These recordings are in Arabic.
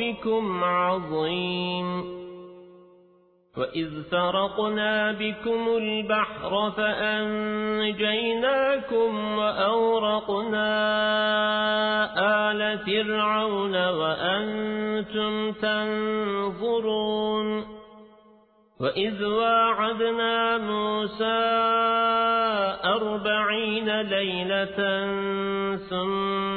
ربكم عظيم. وإذ فرقنا بكم البحر فأنجيناكم وأورقنا آل فرعون وأنتم تنظرون. وإذ واعدنا موسى أربعين ليلة ثم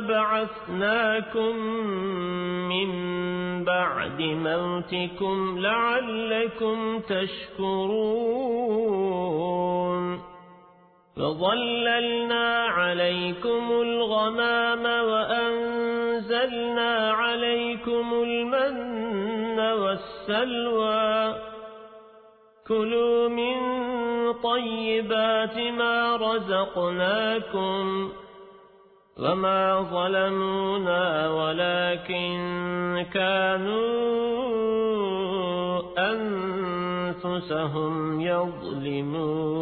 بعثناكم من بعد موتكم لعلكم تشكرون. فظللنا عليكم الغمام وأنزلنا عليكم المن والسلوى. كلوا من طيبات ما رزقناكم. وما ظلمونا ولكن كانوا أنفسهم يظلمون